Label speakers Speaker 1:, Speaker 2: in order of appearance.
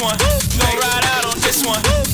Speaker 1: one. Gon' ride out on this one.